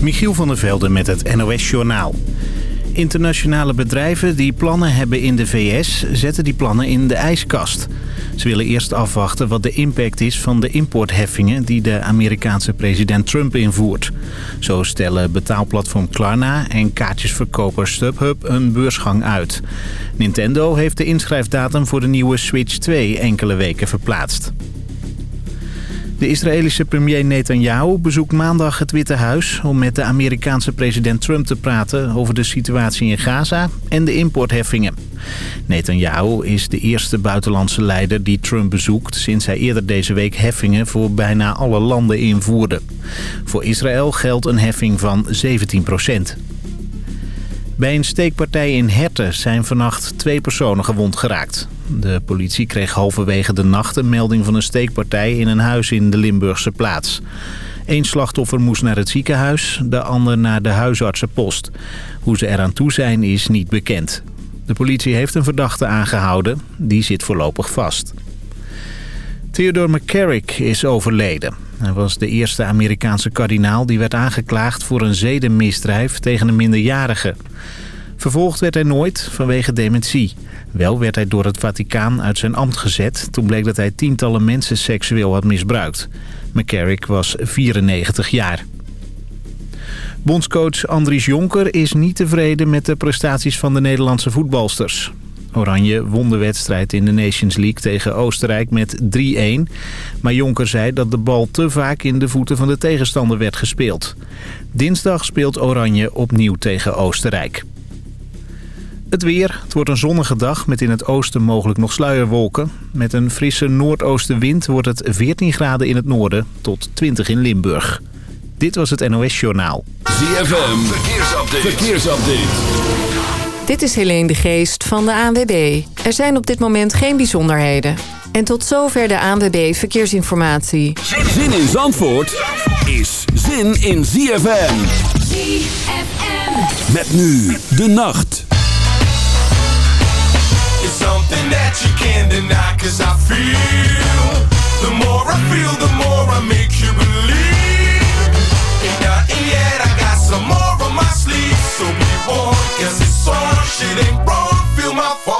Michiel van der Velde met het NOS-journaal. Internationale bedrijven die plannen hebben in de VS zetten die plannen in de ijskast. Ze willen eerst afwachten wat de impact is van de importheffingen die de Amerikaanse president Trump invoert. Zo stellen betaalplatform Klarna en kaartjesverkoper StubHub een beursgang uit. Nintendo heeft de inschrijfdatum voor de nieuwe Switch 2 enkele weken verplaatst. De Israëlische premier Netanyahu bezoekt maandag het Witte Huis... om met de Amerikaanse president Trump te praten over de situatie in Gaza en de importheffingen. Netanyahu is de eerste buitenlandse leider die Trump bezoekt... sinds hij eerder deze week heffingen voor bijna alle landen invoerde. Voor Israël geldt een heffing van 17 procent. Bij een steekpartij in Herten zijn vannacht twee personen gewond geraakt. De politie kreeg halverwege de nacht een melding van een steekpartij in een huis in de Limburgse plaats. Eén slachtoffer moest naar het ziekenhuis, de ander naar de huisartsenpost. Hoe ze eraan toe zijn is niet bekend. De politie heeft een verdachte aangehouden, die zit voorlopig vast. Theodore McCarrick is overleden. Hij was de eerste Amerikaanse kardinaal die werd aangeklaagd voor een zedenmisdrijf tegen een minderjarige. Vervolgd werd hij nooit vanwege dementie. Wel werd hij door het Vaticaan uit zijn ambt gezet... toen bleek dat hij tientallen mensen seksueel had misbruikt. McCarrick was 94 jaar. Bondscoach Andries Jonker is niet tevreden met de prestaties van de Nederlandse voetbalsters. Oranje won de wedstrijd in de Nations League tegen Oostenrijk met 3-1. Maar Jonker zei dat de bal te vaak in de voeten van de tegenstander werd gespeeld. Dinsdag speelt Oranje opnieuw tegen Oostenrijk. Het weer. Het wordt een zonnige dag met in het oosten mogelijk nog sluierwolken. Met een frisse noordoostenwind wordt het 14 graden in het noorden tot 20 in Limburg. Dit was het NOS Journaal. ZFM. Verkeersupdate. Verkeersupdate. Dit is Helene de Geest van de ANWB. Er zijn op dit moment geen bijzonderheden. En tot zover de ANWB Verkeersinformatie. Zin in Zandvoort is zin in ZFM. ZFM. Met nu de nacht. Something that you can't deny Cause I feel The more I feel, the more I make you believe. Ain't nothing yet, I got some more on my sleeve. So be warned, cause it's on Shit ain't wrong, feel my fall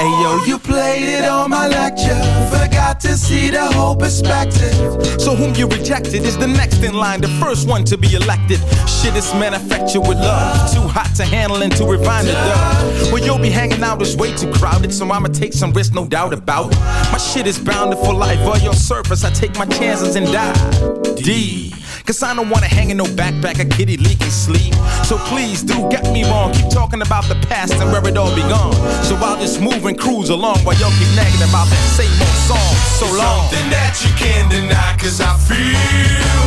Hey yo, you played it on my lecture. Forgot to see the whole perspective. So whom you rejected is the next in line, the first one to be elected. Shit is manufactured with love. Too hot to handle and too refined to dub. Where you'll be hanging out is way too crowded, so I'ma take some risks, no doubt about it. My shit is bounded for life. On your surface, I take my chances and die. D. Cause I don't wanna hang in no backpack, a kitty leaking sleep. So please do get me wrong. Keep talking about the past and where it all begun. So I'll just move and cruise along while y'all keep nagging about that same old song. So It's long. Something that you can't deny Cause I feel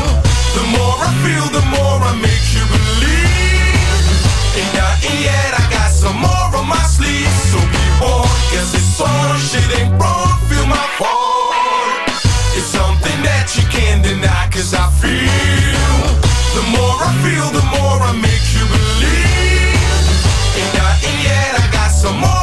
The more I feel, the more I make you believe Ain't nothing yet, I got some more on my sleeve So be warned, cause it's on Shit ain't wrong, feel my fall It's something that you can't deny Cause I feel The more I feel, the more I make you believe Ain't nothing yet, I got some more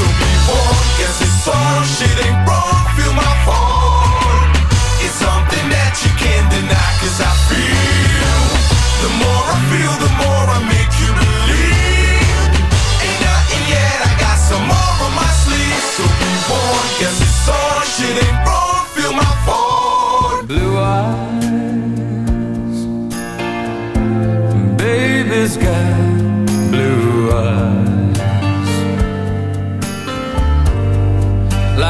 So be warned, cause it's on Shit ain't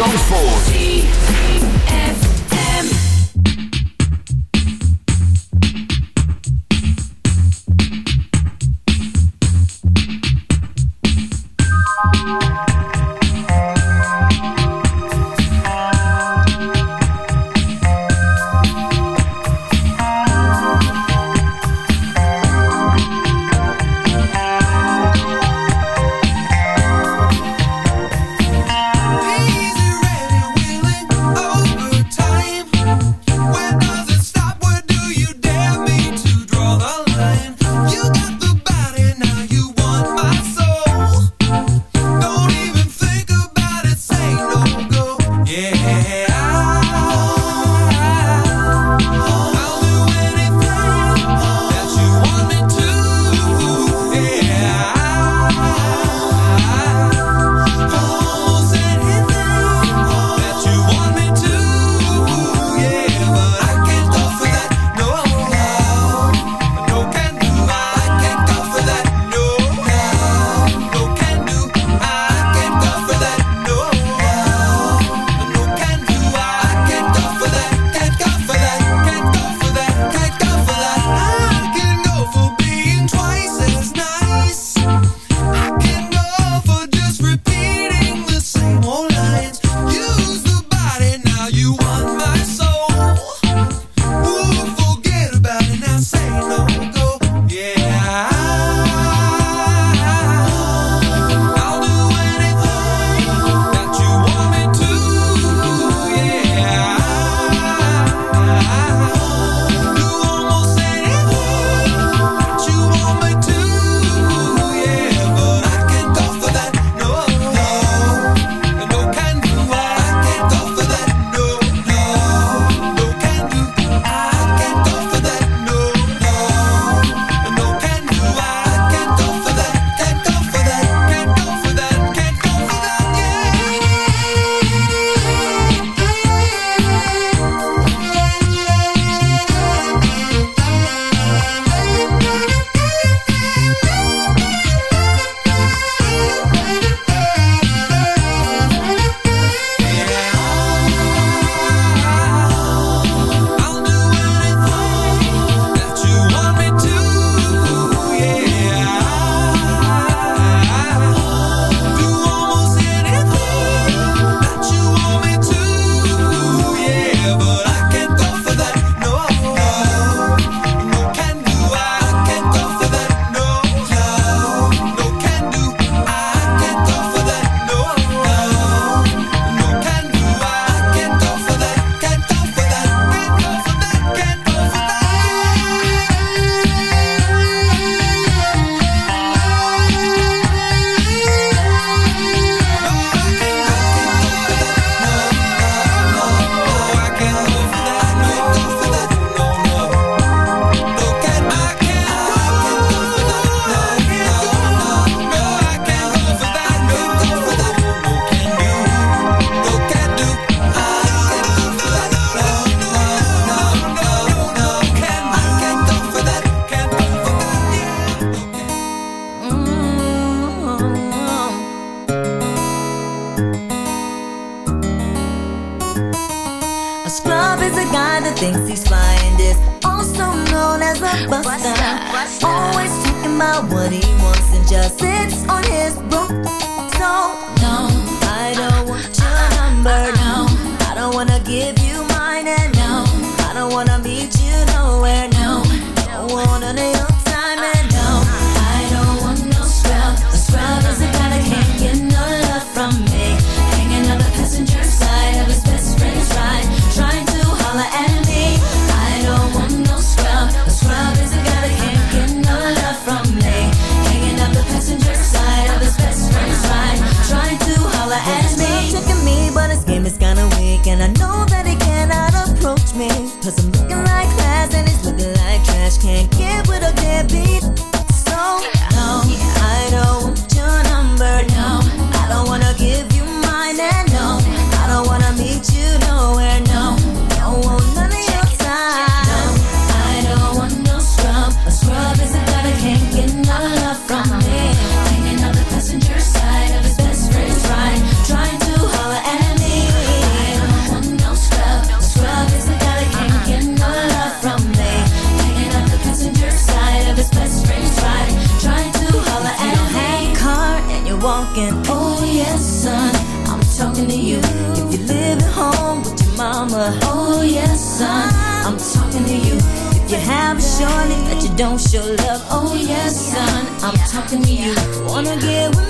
Zandvoort. Buster thinks he's flying this, also known as a buster. Buster, buster. Always talking about what he wants and just sits on his broke to me. Wanna get with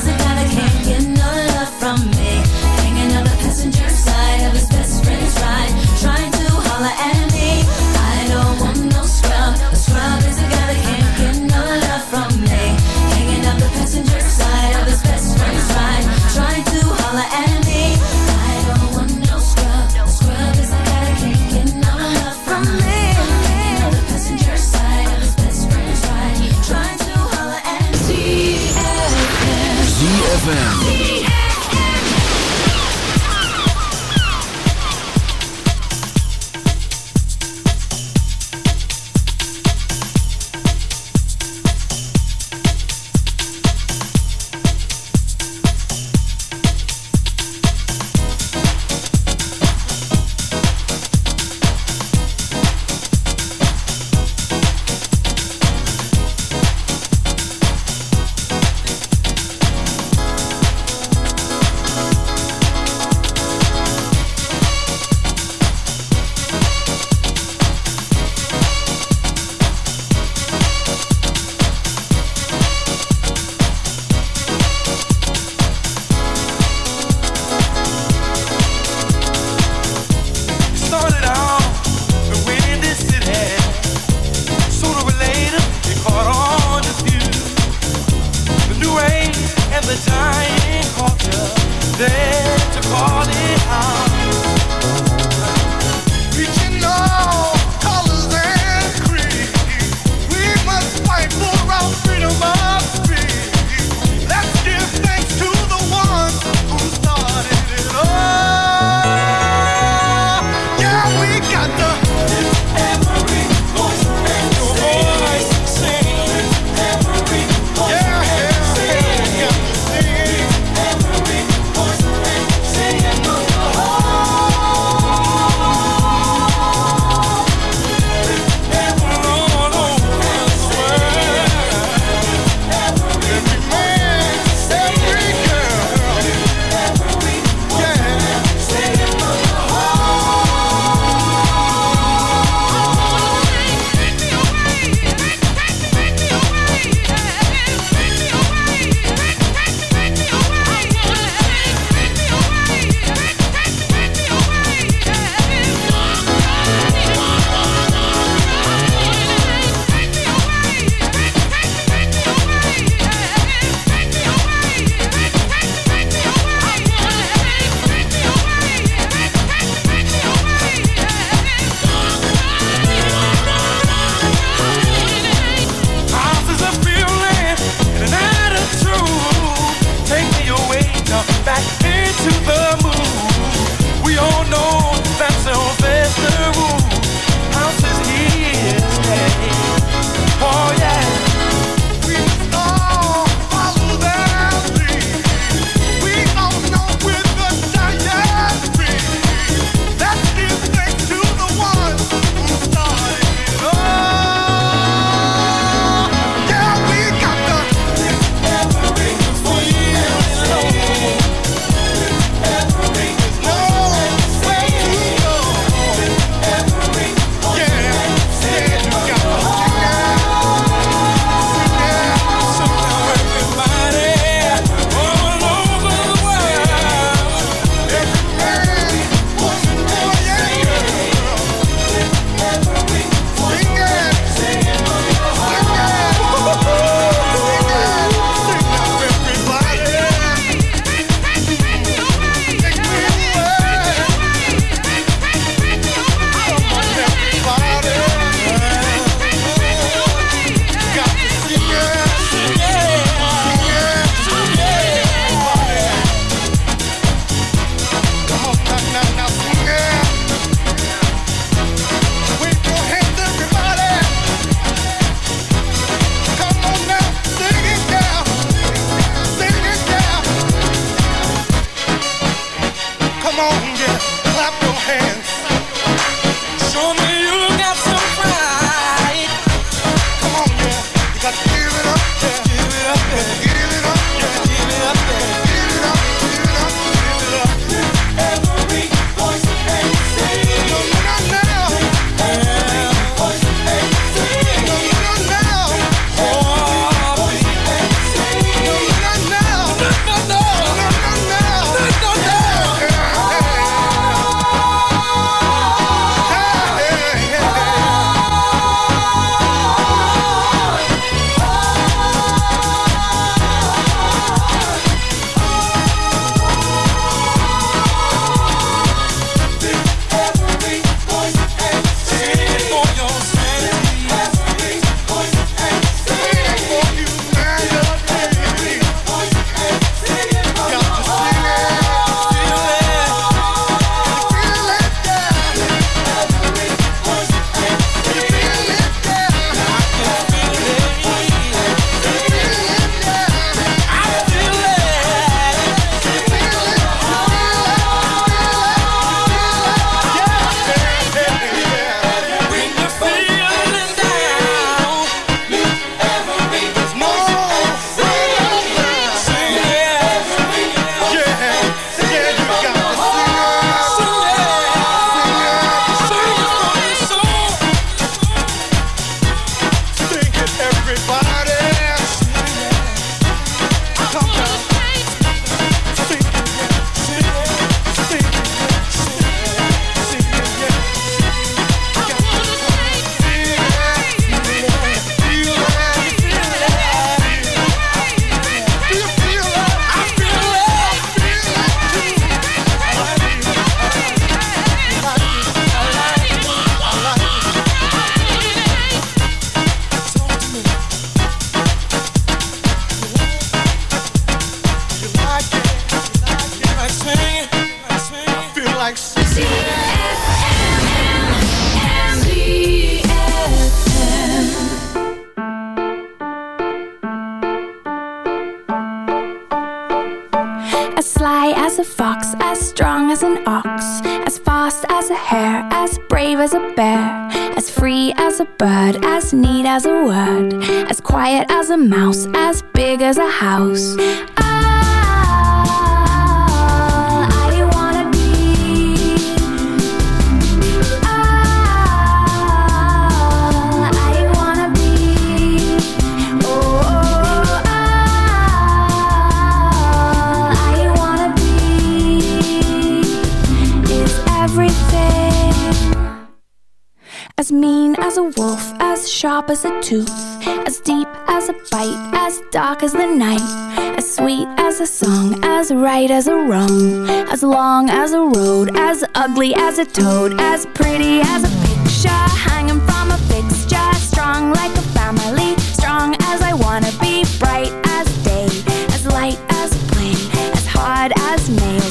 right as a wrong, as long as a road, as ugly as a toad, as pretty as a picture hanging from a fixture, strong like a family, strong as I wanna be, bright as day, as light as play, as hard as nails,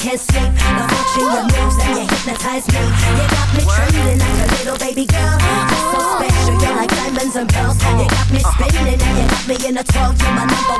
can't sleep. I'm watching your moves and you hypnotize me. You got me trembling like a little baby girl. You're so special, you're like diamonds and pearls. You got me spinning and you got me in a twirl. You're my number